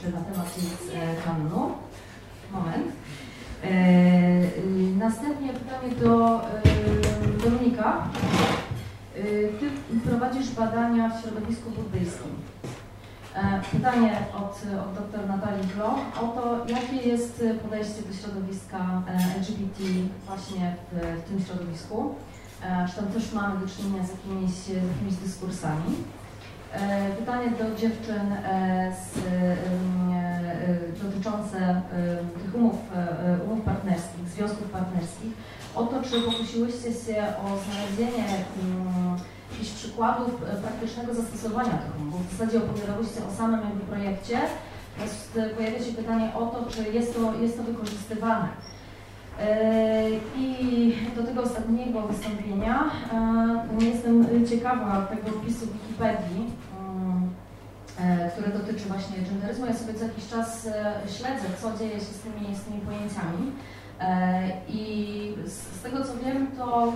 czy, na temat kanonu? Moment. Następnie pytanie do Dominika. Ty prowadzisz badania w środowisku buddyjskim. E, pytanie od, od dr Natalii Klo o to, jakie jest podejście do środowiska e, LGBT właśnie w, w tym środowisku. E, czy tam też mamy do czynienia z jakimiś, z jakimiś dyskursami. Pytanie do dziewczyn z, dotyczące tych umów, umów partnerskich, związków partnerskich. O to, czy pokusiłyście się o znalezienie jakichś przykładów e, praktycznego zastosowania tych umów. W zasadzie opowiadałyście o samym jakby projekcie, natomiast e, pojawia się pytanie o to, czy jest to, jest to wykorzystywane. E, I do tego ostatniego wystąpienia jestem ciekawa tego wpisu w Wikipedii, który dotyczy właśnie genderyzmu. Ja sobie co jakiś czas śledzę, co dzieje się z tymi, z tymi pojęciami. I z, tego co wiem, to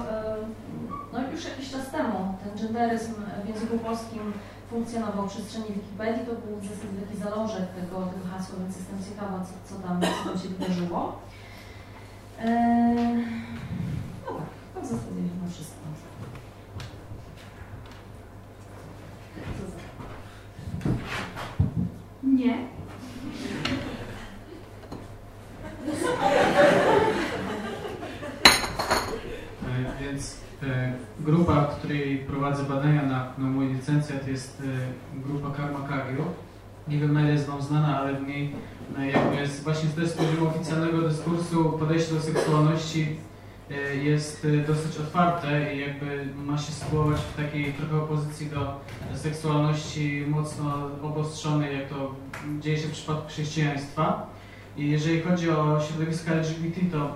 no już jakiś czas temu ten genderyzm w języku polskim funkcjonował w przestrzeni Wikipedii, to był w zasadzie taki zalążek tego, tego hasła, więc jestem ciekawa, co, co, tam, co tam się wydarzyło. Eee, no tak, to w zasadzie chyba wszystko. Nie. E, więc E, grupa, w której prowadzę badania na, na mój licencjat jest e, grupa Karma Kagyo. Nie wiem na ile jest Wam znana, ale w niej e, jakby jest właśnie z poziomu oficjalnego dyskursu podejście do seksualności jest dosyć otwarte i jakby ma się sytuować w takiej trochę opozycji do seksualności mocno obostrzonej, jak to dzieje się w przypadku chrześcijaństwa. I jeżeli chodzi o środowiska LGBT, to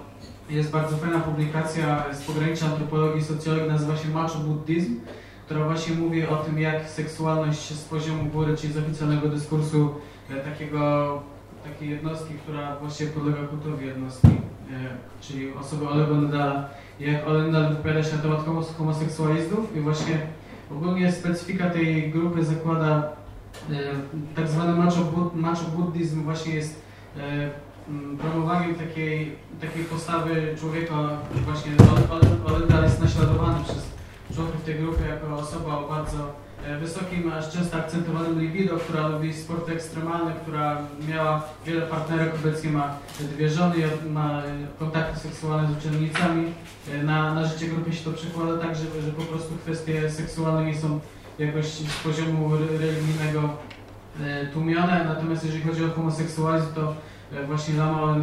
jest bardzo fajna publikacja z pogranicza antropologii i socjologii, nazywa się Macho Buddhism, która właśnie mówi o tym, jak seksualność z poziomu góry, czyli z oficjalnego dyskursu e, takiego, takiej jednostki, która właściwie podlega kultowi jednostki, e, czyli osoby Olego Nadala, jak Ole Nadal wypowiada się na temat homoseksualistów i właśnie ogólnie specyfika tej grupy zakłada e, tak zwany macho, buddhizm właśnie jest promowaniem takiej, takiej postawy człowieka, właśnie. Olendal jest naśladowany przez członków tej grupy jako osoba o bardzo e, wysokim, aż często akcentowanym libido, która lubi sporty ekstremalne, która miała wiele partnerek, obecnie ma dwie żony, ma kontakty seksualne z uczennicami. E, na, na życie grupy się to przekłada tak, że, że po prostu kwestie seksualne nie są jakoś z poziomu religijnego e, tłumione, natomiast jeżeli chodzi o homoseksualizm, to E, właśnie Lama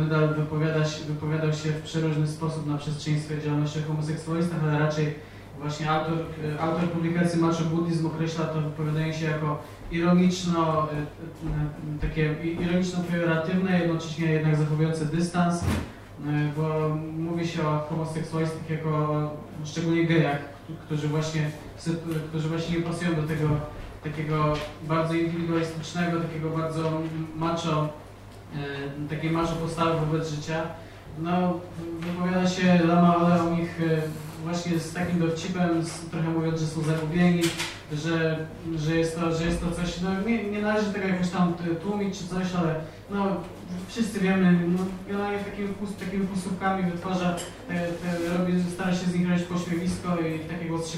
się, wypowiadał się w przeróżny sposób na przestrzeni swojej działalności o homoseksualistach, ale raczej właśnie autor, e, autor publikacji Macho Buddhism określa to wypowiadanie się jako ironiczno, e, takie ironiczno-pejoratywne, jednocześnie jednak zachowujące dystans, bo mówi się o homoseksualistach jako szczególnie gejach, którzy właśnie, którzy właśnie nie pasują do tego takiego bardzo indywidualistycznego, takiego bardzo macho E, takiej marzą postawy wobec życia. No, wypowiada się Lama ale o nich e, właśnie z takim dowcipem, z, trochę mówiąc, że są zagubieni, że, że, jest, to, że jest to coś, no nie, nie należy tego jakoś tam tłumić czy coś, ale no, wszyscy wiemy, no, generalnie takimi, takimi półsłówkami wytwarza, te, te, robi, stara się z nich robić pośmiewisko i takie głosy się.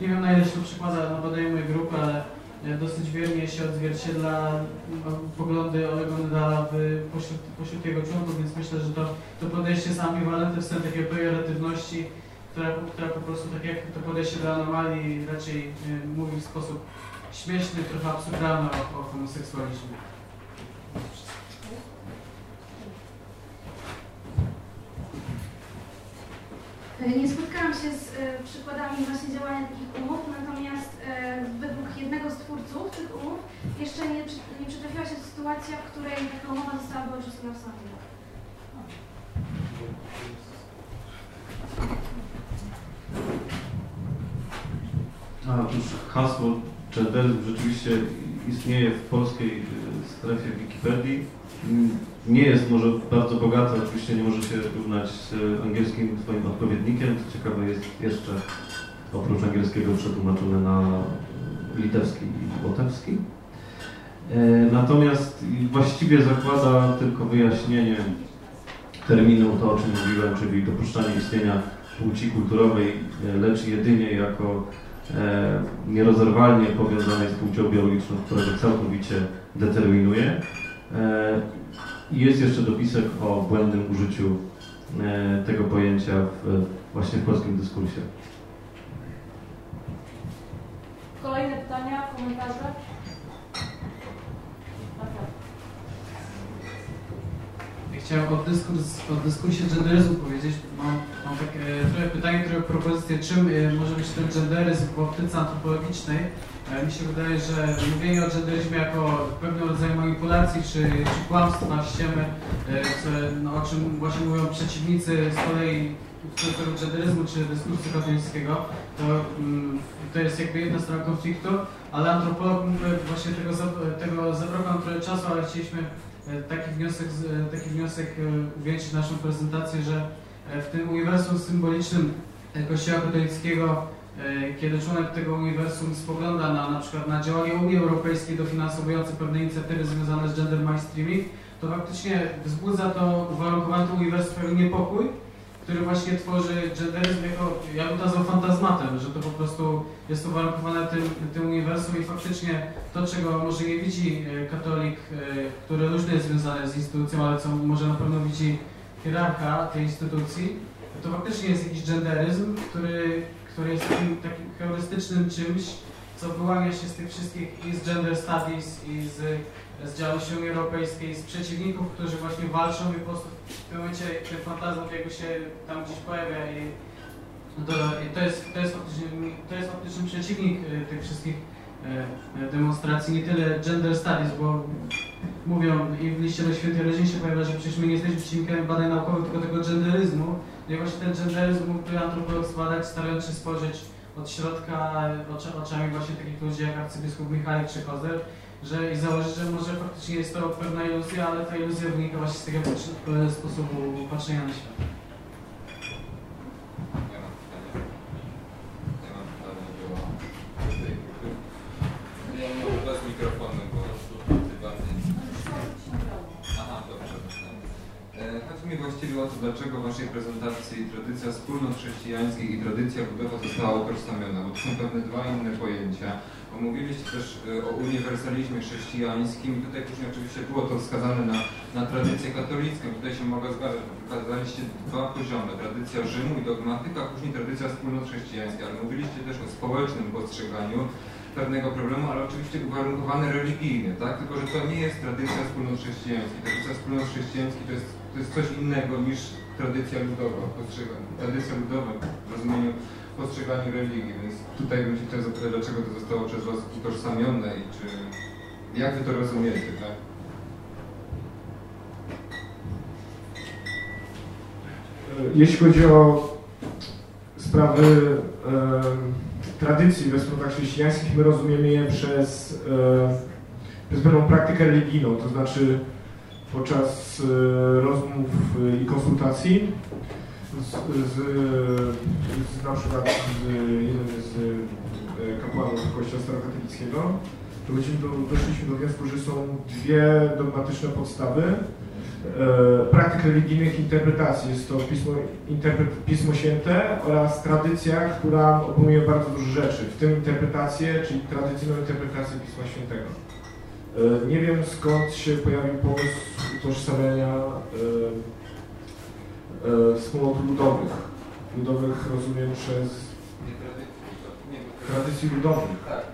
Nie wiem na ile się to przykłada na badanie mojej grupy, ale E, dosyć wiernie się odzwierciedla no, poglądy Olego Nadala pośród, pośród jego członków, więc myślę, że to, to podejście jest ambiwalentne w stronę takiej pejoratywności, która, która po prostu, tak jak to podejście do anomalii, raczej y, mówi w sposób śmieszny, trochę absurdalny o, o homoseksualizmie. Nie spotkałam się z e, przykładami właśnie działania takich umów, natomiast e, według jednego z twórców tych umów jeszcze nie, nie przytrafiła się sytuacja, w której taka umowa została wyłączona w sądzie. Otóż hasło genderyzm rzeczywiście istnieje w polskiej strefie Wikipedii. Nie jest może bardzo bogata, oczywiście nie może się równać z angielskim swoim odpowiednikiem. Co ciekawe jest jeszcze oprócz angielskiego przetłumaczone na litewski i łotewski. Natomiast właściwie zakłada tylko wyjaśnienie terminu, to o czym mówiłem, czyli dopuszczanie istnienia płci kulturowej, lecz jedynie jako e, nierozerwalnie powiązanej z płcią biologiczną, która go całkowicie determinuje. E, jest jeszcze dopisek o błędnym użyciu e, tego pojęcia w, właśnie w polskim dyskursie. Kolejne pytania, komentarze? Chciałem o, dyskurs, o dyskursie genderyzmu powiedzieć. Mam, mam takie trochę pytanie, trochę propozycję, czym e, może być ten genderyzm w optyce antropologicznej. E, mi się wydaje, że mówienie o genderyzmie jako pewnego rodzaju manipulacji czy, czy kłamstwa, ściemy, e, co, no, o czym właśnie mówią przeciwnicy z kolei tego genderyzmu czy dyskursu katolickiego, to, mm, to jest jakby jedna strona konfliktu, ale antropolog właśnie tego, tego zabrakło trochę czasu, ale chcieliśmy E, taki wniosek, e, taki wniosek e, uwieńczyć naszą prezentację, że w tym uniwersum symbolicznym Kościoła katolickiego, kiedy członek tego uniwersum spogląda na na przykład na działania Unii Europejskiej dofinansowujące pewne inicjatywy związane z gender mainstreaming, to faktycznie wzbudza to uwarunkowany uniwersum niepokój, który właśnie tworzy genderyzm jako, ja bym nazwał fantazmatem, że to po prostu jest uwarunkowane tym, tym uniwersum i faktycznie to, czego może nie widzi e, katolik, e, który różnie jest związany z instytucją, ale co może na pewno widzi hierarcha tej instytucji, to faktycznie jest jakiś genderyzm, który, który jest takim, takim heurystycznym czymś, co wyłania się z tych wszystkich i z gender studies, i z z działalności Unii Europejskiej, z przeciwników, którzy właśnie walczą i po prostu w tym momencie ten fantazmat jakby się tam gdzieś pojawia i, to, i to, jest, to, jest faktyczny, to jest faktyczny przeciwnik y, tych wszystkich y, demonstracji, nie tyle gender studies, bo mówią i w liście do świętej rodziny się pojawia, że przecież my nie jesteśmy przeciwnikami badań naukowych, tylko tego genderyzmu. No i właśnie ten genderyzm mógłby antropolog zbadać, starając się spojrzeć od środka oczami właśnie takich ludzi jak arcybiskup Michalik czy Kozer, że i założyć, że może faktycznie jest to pewna iluzja, ale ta iluzja wynika właśnie z tego sposobu patrzenia na świat. Ja mam pytanie. Ja mam pytanie do tej grupy. Ja mam bez mikrofonu, bo ty bardziej... Aha, dobrze. E, chodzi mi właściwie o to, dlaczego w Waszej prezentacji tradycja wspólnot chrześcijańskich i tradycja budowa została utożsamiona, bo to są pewne dwa inne pojęcia. Mówiliście też e, o uniwersalizmie chrześcijańskim. Tutaj później oczywiście było to wskazane na, na tradycję katolicką. Tutaj się mogę zgadzać, wykazaliście dwa poziomy. Tradycja Rzymu i dogmatyka, a później tradycja wspólnot chrześcijańskich. Ale mówiliście też o społecznym postrzeganiu pewnego problemu, ale oczywiście uwarunkowane religijnie, tak? Tylko, że to nie jest tradycja wspólnot chrześcijańskich. Tradycja wspólnot chrześcijańskich to jest, to jest coś innego niż tradycja ludowa, Tradycja ludowa w rozumieniu postrzeganiu religii, więc tutaj bym się chciał zapytać, dlaczego to zostało przez Was utożsamione i czy, jak Wy to rozumiecie, tak? Jeśli chodzi o sprawy e, tradycji we wspólnotach chrześcijańskich, my rozumiemy je przez, e, przez pewną praktykę religijną, to znaczy podczas e, rozmów i konsultacji z, z, z na przykład z jednym z e, kapłanów Kościoła Starokatolickiego, doszliśmy do, doszliśmy do wniosku, że są dwie dogmatyczne podstawy e, praktyk religijnych interpretacji. Jest to pismo, interpret, pismo Święte oraz tradycja, która obejmuje bardzo dużo rzeczy, w tym interpretację, czyli tradycyjną interpretację Pisma Świętego. E, nie wiem skąd się pojawił pomysł utożsamiania e, wspólnot ludowych. Ludowych rozumiem przez tradycji ludowych, tak,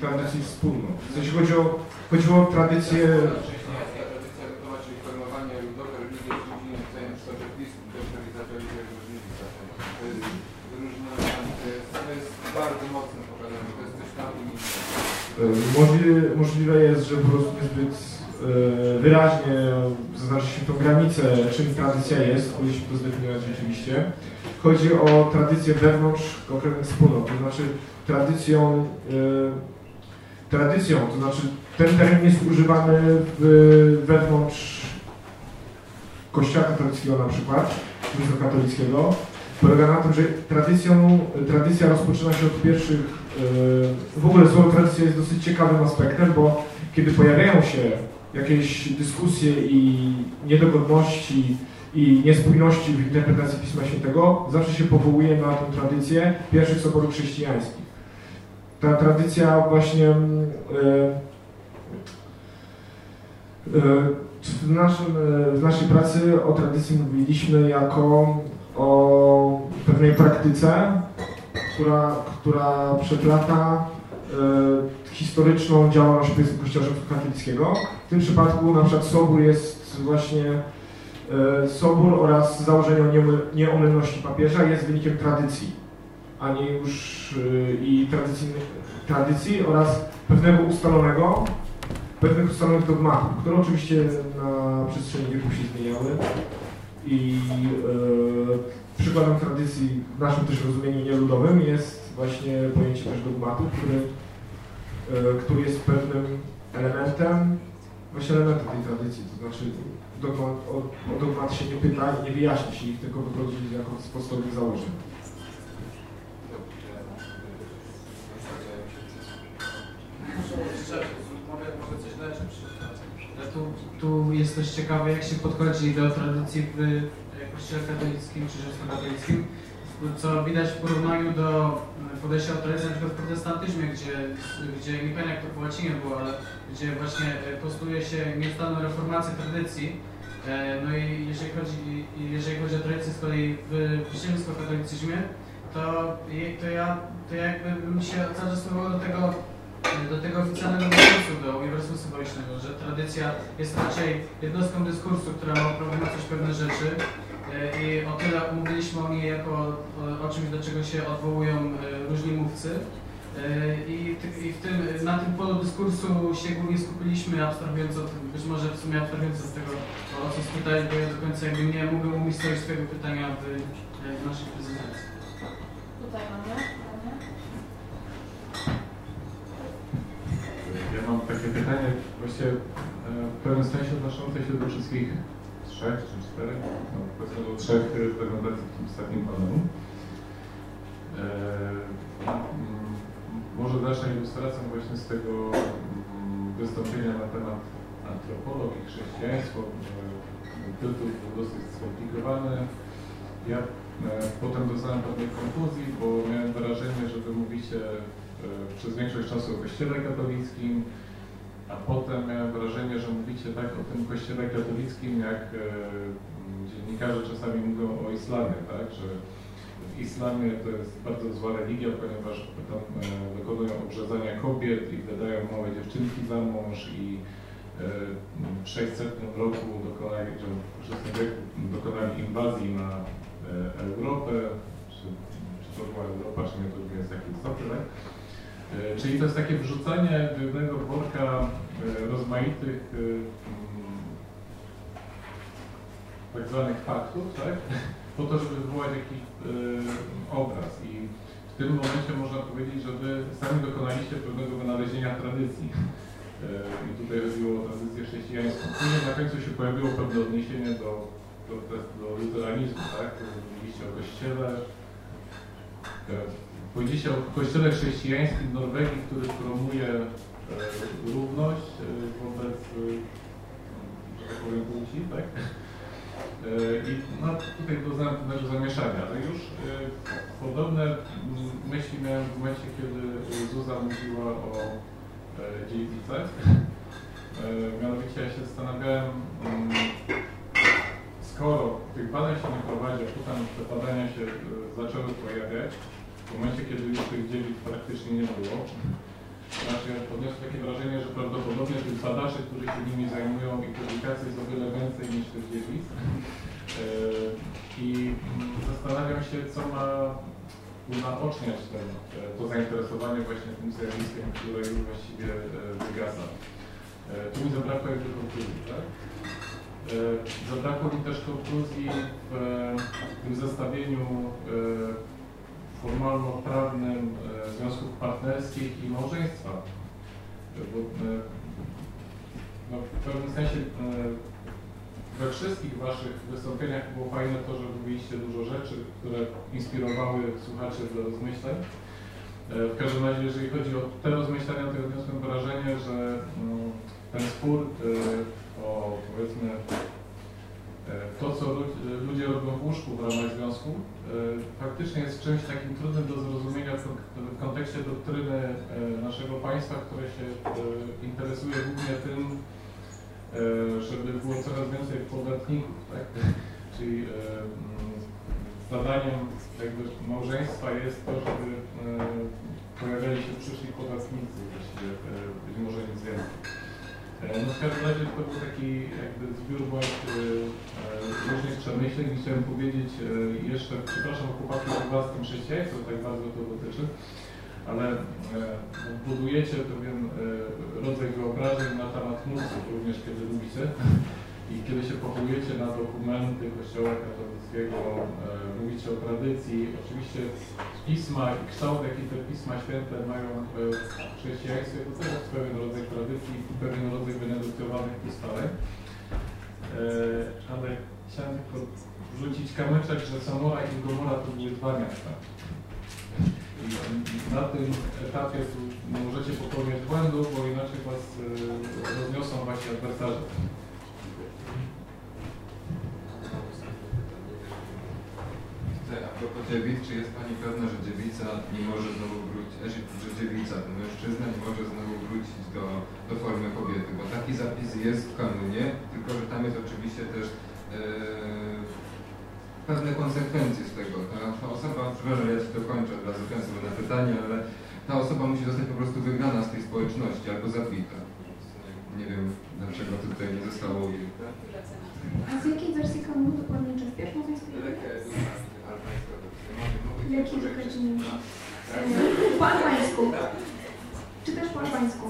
tradycji wspólnot. W sensie chodzi o, chodziło o tradycję... Tradycja ludowa, czyli formowanie ludowe religii jest dziedziną tutaj na przykład pism, też realizacja jak możliwe. To jest to jest, to jest bardzo mocno pokazane, to jest coś tam Możliwe, możliwe jest, że po prostu niezbyt e, wyraźnie zaznaczy się tą granicę, czym tradycja jest, powinniśmy to zdefiniować rzeczywiście. Chodzi o tradycję wewnątrz konkretnych wspólnot, to znaczy tradycją, e, tradycją, to znaczy ten termin jest używany wewnątrz Kościoła katolickiego na przykład, katolickiego, polega na tym, że tradycją, tradycja rozpoczyna się od pierwszych, w ogóle słowo tradycja jest dosyć ciekawym aspektem, bo kiedy pojawiają się jakieś dyskusje i niedogodności i niespójności w interpretacji Pisma Świętego, zawsze się powołuje na tę tradycję pierwszych soborów chrześcijańskich. Ta tradycja właśnie yy, w, naszym, w naszej pracy o tradycji mówiliśmy jako o pewnej praktyce, która, która przeplata e, historyczną działalność Kościoła katolickiego. W tym przypadku na przykład Sobór jest właśnie e, Sobór oraz założenie o nieomylności papieża jest wynikiem tradycji, a nie już e, i tradycji oraz pewnego ustalonego pewnych ustalonych dogmatów, które oczywiście na przestrzeni wieków się zmieniały i przykładem tradycji w naszym też rozumieniu nieludowym jest właśnie pojęcie też dogmatu, który, e, który jest pewnym elementem, właśnie elementem tej tradycji, to znaczy dogmat, o, o dogmat się nie pyta i nie wyjaśni się ich, tylko wychodzi jako z podstawowych założeń. Tu, tu jest też ciekawe, jak się podchodzi do tradycji w Kościele katolickim czy rzymskokatolickim, co widać w porównaniu do podejścia do tradycji na przykład w protestantyzmie, gdzie, gdzie nie pamiętam jak to po łacinie było, ale gdzie właśnie postuluje się nieustanną reformację tradycji. E, no i jeżeli chodzi, jeżeli chodzi o tradycję z kolei w rzymskokatolicyzmie, to, to, ja, to ja jakby bym się zastosował do tego do tego oficjalnego dyskursu, do uniwersytetu symbolicznego, że tradycja jest raczej jednostką dyskursu, która ma problematyczne pewne rzeczy e, i o tyle mówiliśmy o niej jako o, o czymś, do czego się odwołują e, różni mówcy. E, I, I, w tym, na tym polu dyskursu się głównie skupiliśmy, abstrahując od, być może w sumie abstrahując od tego, o co spytali, bo ja do końca jakby nie mogłem umiejscowić swojego pytania w, w naszej prezentacji. Tutaj mamy. Ja mam takie pytanie, właściwie e, w pewnym sensie odnoszące się do wszystkich trzech czy czterech, no powiedzmy do trzech prezentacji w tym ostatnim panelu. E, może zacznę ilustracją właśnie z tego mm, wystąpienia na temat antropologii, chrześcijaństwo. E, tytuł był dosyć skomplikowany. Ja potem dostałem pewnej konfuzji, bo miałem wrażenie, że wy mówicie E, przez większość czasu o Kościele katolickim, a potem miałem wrażenie, że mówicie tak o tym Kościele katolickim, jak e, dziennikarze czasami mówią o islamie, tak, że w islamie to jest bardzo zła religia, ponieważ tam e, dokonują obrzezania kobiet i wydają małe dziewczynki za mąż i w 600 roku dokonali, w XVI wieku dokonali inwazji na Europę, czy, czy to była Europa, czy nie, to nie jest takie istotne, tak? E, czyli to jest takie wrzucenie do jednego worka e, rozmaitych e, mm, tak zwanych faktów, tak? po to, żeby wywołać jakiś obraz. I w tym momencie można powiedzieć, że wy sami dokonaliście pewnego wynalezienia tradycji. I tutaj chodziło o tradycję chrześcijańską. Później na końcu się pojawiło pewne odniesienie do, do, do luteranizmu, tak? Mówiliście o kościele, Powiedzieliście o kościele chrześcijańskim w Norwegii, który promuje e, równość e, wobec, e, że tak powiem, płci, tak? I no, tutaj doznałem pewnego zamieszania, ale już podobne myśli miałem w momencie, kiedy Zuza mówiła o dziedzicach. Mianowicie ja się zastanawiałem, skoro tych badań się nie prowadzi, a potem te badania się zaczęły pojawiać, w momencie, kiedy już tych dziewic praktycznie nie było, znaczy ja odniosłem takie wrażenie, że prawdopodobnie tych badaczy, którzy się nimi zajmują i publikacji jest o wiele więcej niż tych dziewic. E, I zastanawiam się, co ma unaoczniać ten, e, to zainteresowanie właśnie tym zjawiskiem, które już właściwie e, wygasa. Tu mi zabrakło jakby konkluzji, tak? Zabrakło mi też konkluzji w tym zestawieniu formalno-prawnym e, związków partnerskich i małżeństwa. Bo e, no, w pewnym sensie e, we wszystkich Waszych wystąpieniach było fajne to, że mówiliście dużo rzeczy, które inspirowały słuchaczy do rozmyślań. E, W każdym razie, jeżeli chodzi o te rozmyślania, to odniosłem wrażenie, że mm, ten spór o powiedzmy to, co lu- ludzie robią w łóżku w ramach związku, e, faktycznie jest czymś takim trudnym do zrozumienia w kon- w kontekście doktryny e, naszego państwa, które się e, interesuje głównie tym, e, żeby było coraz więcej podatników, tak? Czyli e, mm, zadaniem jakby małżeństwa jest to, żeby e, pojawiali się przyszli podatnicy, e, być może nic więcej. E, No w każdym razie to był taki jakby zbiór moich e, różnych przemyśleń i chciałem powiedzieć e, jeszcze, przepraszam chłopaki, że was tym chrześcijaństwo tak bardzo to dotyczy, ale budujecie pewien rodzaj wyobrażeń na temat mówców, również kiedy lubicie. I kiedy się powołujecie na dokumenty Kościoła katolickiego, e, mówicie o tradycji, oczywiście pisma i kształt, jaki te pisma święte mają e, w chrześcijaństwie, to też jest pewien rodzaj tradycji i pewien rodzaj wynegocjowanych ustaleń. Ale chciałem tylko wrzucić kamyczek, że Samora i Gomora to były dwa miasta. I na tym etapie możecie popełniać błędu, bo inaczej was e, rozniosą wasi adwersarze. Dziewic, czy jest Pani pewna, że dziewica nie może znowu wrócić, znaczy, że dziewica, mężczyzna nie może znowu wrócić do, do formy kobiety, bo taki zapis jest w kanunie, tylko że tam jest oczywiście też e, pewne konsekwencje z tego. Ta, ta osoba, przepraszam, ja Ci dokończę od razu ten sobie na pytanie, ale ta osoba musi zostać po prostu wygnana z tej społeczności albo zabita. Nie wiem, dlaczego tutaj nie zostało ujęte. A z jakiej wersji kanonu dokładnie Lekka edukacja, albańska wersja. Edukacyjny? Tak. Po albańsku. Czy też po albańsku?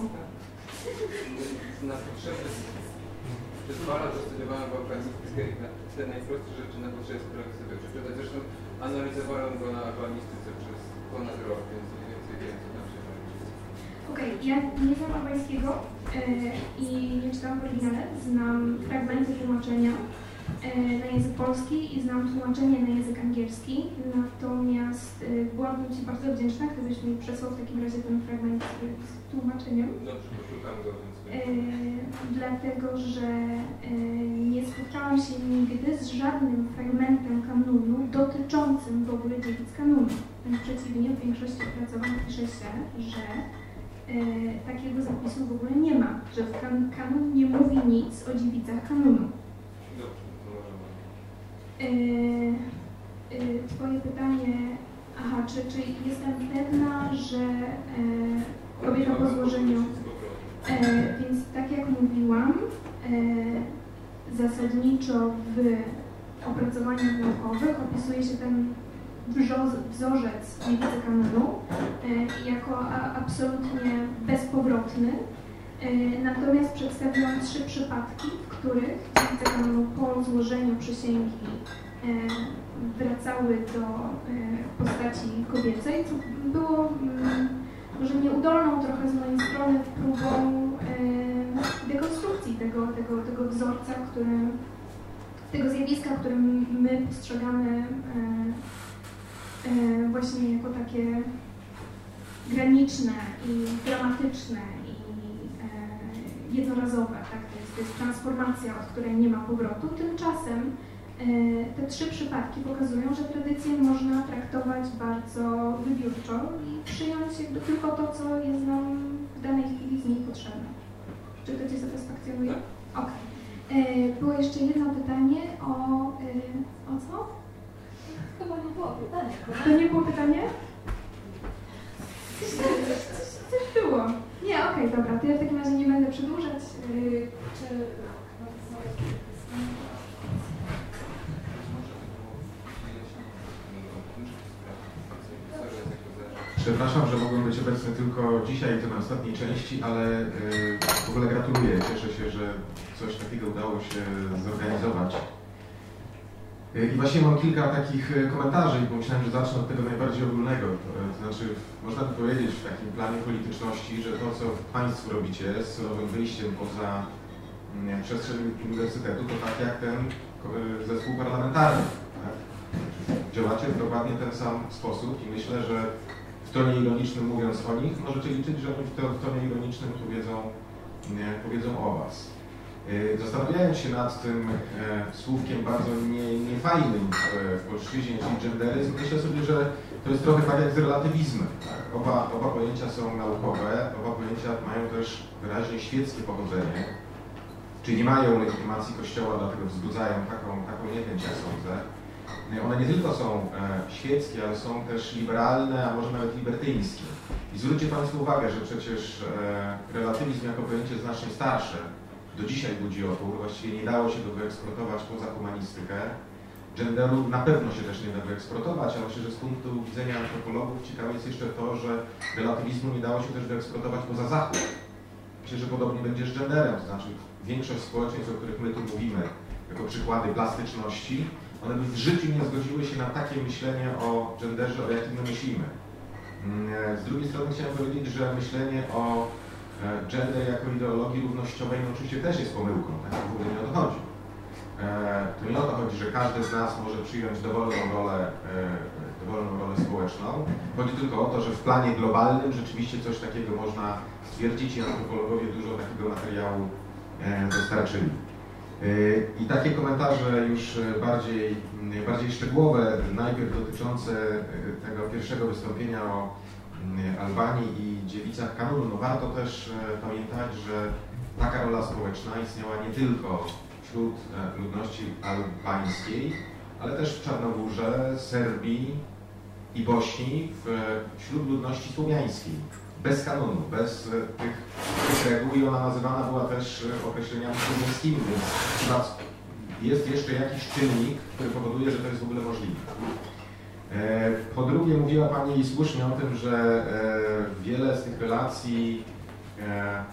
Na potrzeby przez dwa lata studiowałem i na te najprostsze rzeczy na potrzeby sprawę sobie przeczytać. Zresztą analizowałem go na albanistyce przez ponad rok, więc mniej więcej wiem, co tam się. Okej, ja nie znam albańskiego e, i nie czytałam w oryginale. Znam fragmenty tłumaczenia na język polski i znam tłumaczenie na język angielski. Natomiast e, byłabym Ci bardzo wdzięczna, gdybyś mi przesłał w takim razie ten fragment e, z tłumaczeniem. Dobrze, poszukam go, więc E, dlatego, że e, nie spotkałam się nigdy z żadnym fragmentem kanonu dotyczącym w ogóle dziewic kanonu. Wręcz przeciwnie, w większości opracowań pisze się, że e, takiego zapisu w ogóle nie ma, że kan kanon nie mówi nic o dziewicach kanonu. dobrze, to możemy. E, e, twoje pytanie, aha, czy, czy jestem pewna, że e, kobieta po złożeniu E, więc tak jak mówiłam, e, zasadniczo w opracowaniach naukowych opisuje się ten wzorzec dziewicy kanonu e, jako absolutnie bezpowrotny. E, natomiast przedstawiłam trzy przypadki, w których po złożeniu przysięgi e, wracały do e, postaci kobiecej, co było mm, może nieudolną trochę z mojej strony próbą dekonstrukcji tego, tego, tego wzorca, który, tego zjawiska, którym my postrzegamy właśnie jako takie graniczne i dramatyczne jednorazowe. Tak? To, jest, to jest transformacja, od której nie ma powrotu. Tymczasem e, te trzy przypadki pokazują, że tradycję można traktować bardzo wybiórczo i przyjąć jakby tylko to, co jest nam w danej chwili z niej potrzebne. Czy to Cię satysfakcjonuje? Okej. E, Było jeszcze jedno pytanie o... e, O co? Chyba nie było pytania. To nie było pytanie? Coś, coś, coś było. Nie, okej, dobra, to ja w takim razie nie będę przedłużać. Yy, Czy Przepraszam, że mogłem być obecny tylko dzisiaj, to na ostatniej części, ale y, w ogóle gratuluję. Cieszę się, że coś takiego udało się zorganizować. E, I właśnie mam kilka takich e, komentarzy i pomyślałem, że zacznę od tego najbardziej ogólnego. To znaczy, można by powiedzieć w takim planie polityczności, że to, co Państwo robicie z celowym wyjściem poza mm, przestrzeń uniwersytetu, to tak jak ten zespół parlamentarny. Tak? Działacie w dokładnie ten sam sposób i myślę, że w tonie ironicznym mówiąc o nich, możecie liczyć, że oni w tonie ironicznym powiedzą, powiedzą o Was. Y, zastanawiając się nad tym e, słówkiem bardzo nie, niefajnym w polszczyźnie, czyli genderyzm, myślę sobie, że to jest trochę tak jak z relatywizmem. Tak? Oba, oba pojęcia są naukowe, oba pojęcia mają też wyraźnie świeckie pochodzenie, czyli nie mają legitymacji Kościoła, dlatego wzbudzają taką, taką niechęć, jak sądzę. One nie tylko są e, świeckie, ale są też liberalne, a może nawet libertyńskie. I zwróćcie Państwo uwagę, że przecież e, relatywizm jako pojęcie znacznie starsze do dzisiaj budzi opór, właściwie nie dało się go wyeksportować poza humanistykę. Genderu na pewno się też nie da wyeksportować, ale myślę, że z punktu widzenia antropologów ciekawe jest jeszcze to, że relatywizmu nie dało się też wyeksportować poza Zachód. Myślę, że podobnie będzie z genderem, to znaczy większość społeczeństw, o których my tu mówimy, jako przykłady plastyczności, one by w życiu nie zgodziły się na takie myślenie o genderze, o jakim my myślimy. Mm, z drugiej strony chciałem powiedzieć, że myślenie o E, gender jako ideologii równościowej no oczywiście też jest pomyłką, tak w ogóle nie o to chodzi. E, to nie o to chodzi, że każdy z nas może przyjąć dowolną rolę, e, dowolną rolę społeczną. Chodzi tylko o to, że w planie globalnym rzeczywiście coś takiego można stwierdzić i antropologowie dużo takiego materiału dostarczyli. I takie komentarze już bardziej, bardziej szczegółowe, najpierw dotyczące tego pierwszego wystąpienia o Albanii i dziewicach kanonu, no warto też e, pamiętać, że taka rola społeczna istniała nie tylko wśród e, ludności albańskiej, ale też w Czarnogórze, Serbii i Bośni, wśród ludności słowiańskiej. Bez kanonu, bez e, tych, tych reguł i ona nazywana była też określeniami słowiańskimi, więc jest jeszcze jakiś czynnik, który powoduje, że to jest w ogóle możliwe. E, po drugie, mówiła Pani słusznie o tym, że e, wiele z tych relacji e,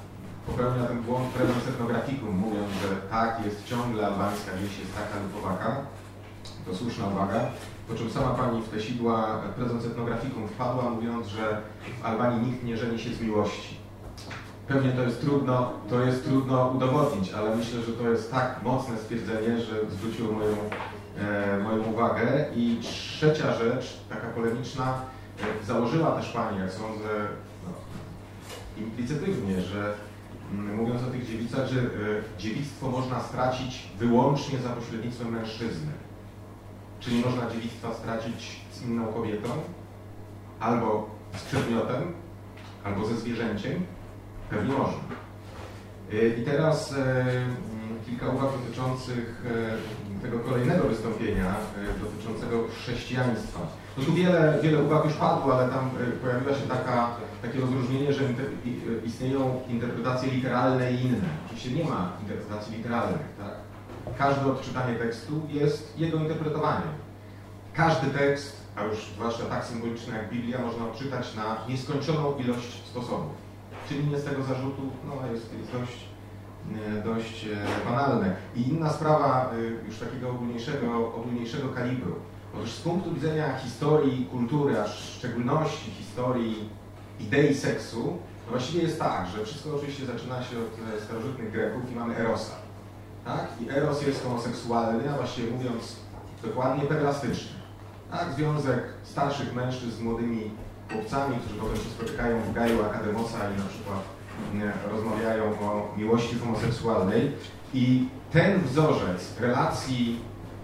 popełnia ten błąd prezens etnografikum, mówiąc, że tak, jest ciągle albańska wieś, jest taka lub owaka. To słuszna uwaga. Po czym sama Pani w te sidła prezens etnografikum wpadła, mówiąc, że w Albanii nikt nie żeni się z miłości. Pewnie to jest trudno, to jest trudno udowodnić, ale myślę, że to jest tak mocne stwierdzenie, że zwróciło moją moją uwagę. I trzecia rzecz, taka polemiczna, e, założyła też Pani, jak sądzę, no, implicytywnie, że mm, mówiąc o tych dziewicach, że e, dziewictwo można stracić wyłącznie za pośrednictwem mężczyzny. Czyli można dziewictwa stracić z inną kobietą, albo z przedmiotem, albo ze zwierzęciem. Pewnie można. I teraz kilka uwag dotyczących e, tego kolejnego wystąpienia e, dotyczącego chrześcijaństwa. No tu wiele, wiele uwag już padło, ale tam e, pojawiła się taka, takie rozróżnienie, że istnieją interpretacje literalne i inne. Oczywiście nie ma interpretacji literalnych. Tak? Każde odczytanie tekstu jest jego interpretowaniem. Każdy tekst, a już zwłaszcza tak symboliczny jak Biblia, można odczytać na nieskończoną ilość sposobów. Czyli nie z tego zarzutu no, jest, jest dość E, dość e, banalne. I inna sprawa e, już takiego ogólniejszego, ogólniejszego kalibru. Otóż z punktu widzenia historii, kultury, a w szczególności historii idei seksu, właściwie jest tak, że wszystko oczywiście zaczyna się od starożytnych Greków i mamy Erosa. Tak? I Eros jest homoseksualny, a właściwie mówiąc dokładnie pedrastyczny. Tak? Związek starszych mężczyzn z młodymi chłopcami, którzy potem się spotykają w gaju Akademosa i na przykład rozmawiają o miłości homoseksualnej i ten wzorzec relacji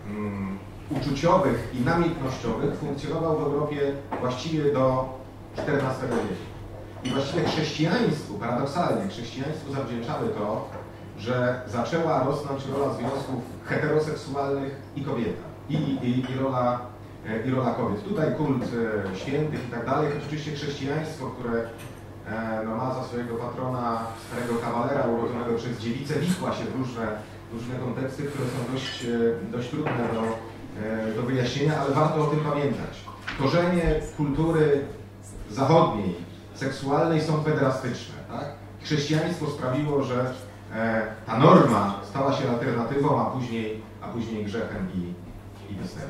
um, uczuciowych i namiętnościowych funkcjonował w Europie właściwie do XIV wieku. I właściwie chrześcijaństwu, paradoksalnie, chrześcijaństwu zawdzięczamy to, że zaczęła rosnąć rola związków heteroseksualnych i kobieta. I, i, i, rola, i rola kobiet. Tutaj kult e, świętych i tak dalej, oczywiście chrześcijaństwo, które E, no, ma za swojego patrona starego kawalera urodzonego przez dziewicę, wikła się w różne, różne konteksty, które są dość, e, dość trudne do, e, do wyjaśnienia, ale warto o tym pamiętać. Korzenie kultury zachodniej, seksualnej są federastyczne. Tak? Chrześcijaństwo sprawiło, że ta norma stała się alternatywą, a później, a później grzechem i, i wesołe.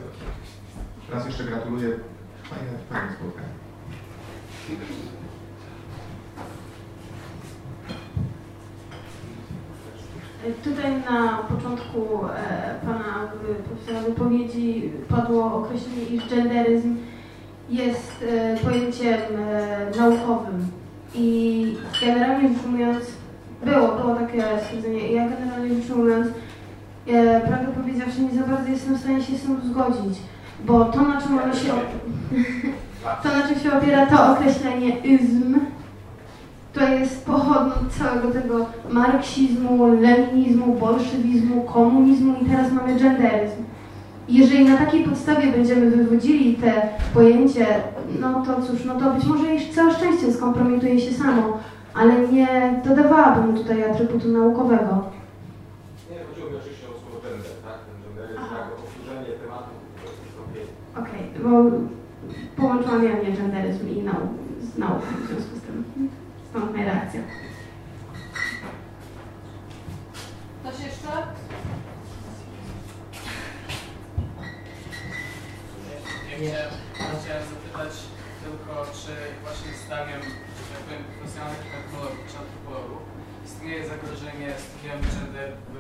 Raz jeszcze gratuluję. Fajne, fajne spotkanie. Tutaj na początku e, Pana profesora wypowiedzi padło określenie, iż genderyzm jest e, pojęciem e, naukowym. I generalnie rzecz ujmując, było, było takie stwierdzenie. Ja generalnie rzecz ujmując, e, prawdę powiedziawszy nie za bardzo jestem w stanie się z tym zgodzić, bo to na czym ono się, to na czym się opiera to określenie izm, to jest pochodną całego tego marksizmu, leninizmu, bolszewizmu, komunizmu i teraz mamy genderyzm. Jeżeli na takiej podstawie będziemy wywodzili te pojęcie, no to cóż, no to być może już całe szczęście skompromituje się samo, ale nie dodawałabym tutaj atrybutu naukowego. Nie, chodziło mi oczywiście o słowo gender, tak? Ten genderyzm Aha. jako powtórzenie tematu. Okej, bo połączyłam ja nie genderyzm i z nauką w związku z tym. Stąd moja reakcja. Ktoś jeszcze? Ja chciałem, chciałem zapytać tylko, czy właśnie zdaniem, że tak powiem, profesjonalnych antropologów czy antropologów istnieje zagrożenie studium gender w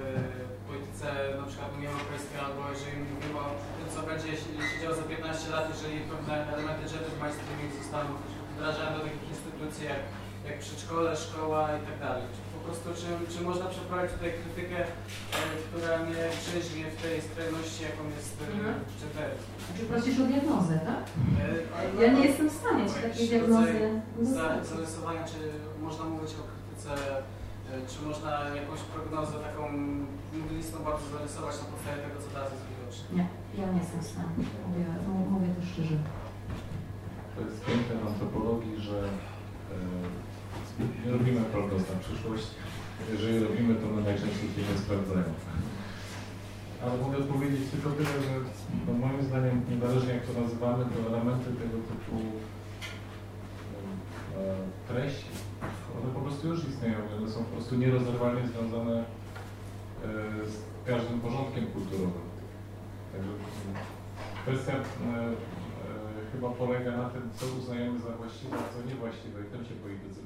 polityce na przykład Unii Europejskiej, albo jeżeli mówimy o tym, co będzie się działo za 15 lat, jeżeli pewne elementy gender mainstreaming zostaną wdrażane do takich instytucji jak, jak przedszkole, szkoła i tak dalej. Czy Po prostu, czy, czy można przeprowadzić tutaj krytykę, e, która nie grzeźnie w tej skrajności, jaką jest Mhm. e, genderyzm? Czy prosisz o diagnozę, tak? E, Ja nie jestem w stanie ci takiej diagnozy. Zarysowania, czy można mówić o krytyce, czy można jakąś prognozę taką mglistą bardzo zarysować na podstawie tego, co teraz jest widoczne? Nie, ja nie jestem w stanie. Mówię, mówię to szczerze. To jest piękne w antropologii, że robimy prognoz na przyszłość. Jeżeli robimy, to my najczęściej się nie sprawdzają. Ale mogę odpowiedzieć tylko tyle, że no moim zdaniem, niezależnie jak to nazywamy, to elementy tego typu e, treści, one po prostu już istnieją. One są po prostu nierozerwalnie związane e, z każdym porządkiem kulturowym. Także kwestia e, e, chyba polega na tym, co uznajemy za właściwe, a co niewłaściwe i tym się politycy.